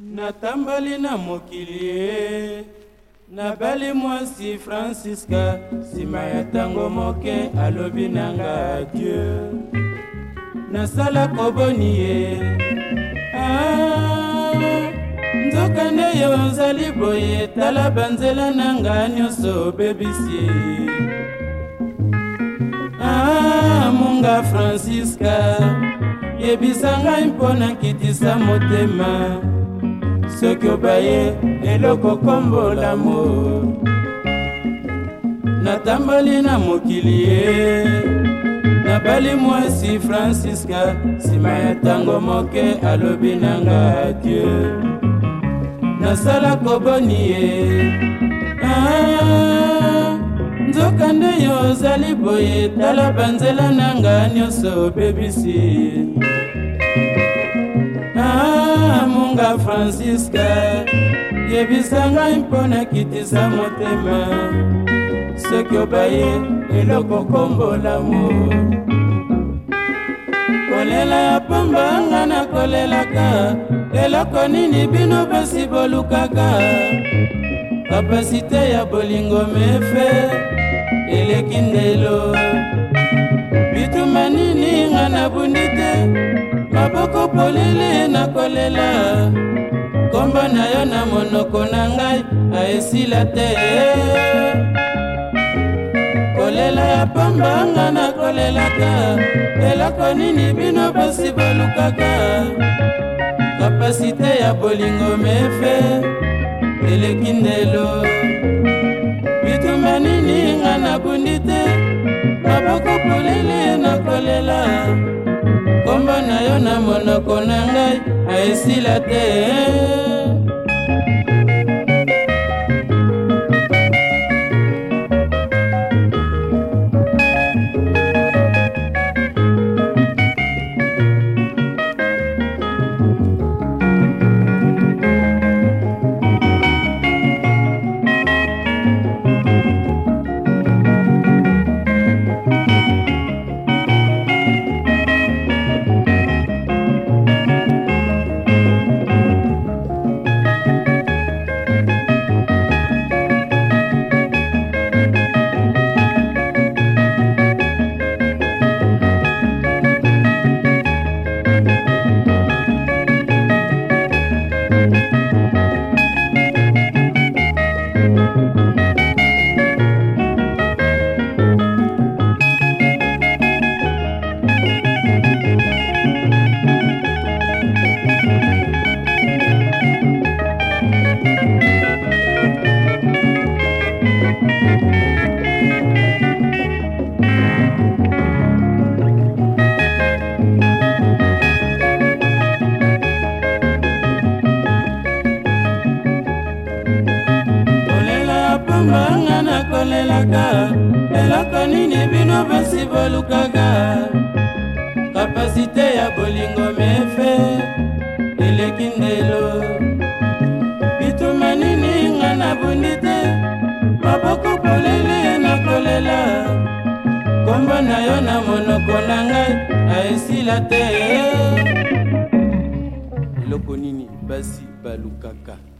natambali na mokili ye nabali mwasi fransiska nsima ya ntango moke alobi nanga adie nasala koboni ye ah, nzoka nde yo ozali boye tala banzela na nga nyonso obebisi ah, monga fransiska yebisa ngai mpo na nkitisa motema soki obaye lelo kokombola mo natambali na mokili ye nabali mwasi fransiska nsima ya ntango moke alobi nanga adie nasala koboni ye ah, nzoka nde yo ozali boye tala banzela nanga nyonso obebisi nanga fransiske yebisa ngai mpo nakitisa motema soki obaye eloko kombolamu kolela ya pamba nga na kolelaka eloko nini bino pasi bolukaka kapasite ya bolingo mefe eleki ndelo bituma nini nga nabundi te maboko polele nakolela kombo na yo na monoko na ngai aesila te kolela ya pambanga nakolelaka eloko nini bino bosi bolukaka kapasite ya bolingo mefe eleki ndelo bituma nini nga nabundi te maboko polele nakolela esila te kombanga na kolelaka eloko nini bino basi bolukaka kapasite ya bolingo mefe eleki ndelo bituma nini nga nabundi te maboko polele na kolela kombo na yo na monoko na ngai aesila te eloko nini basi balukaka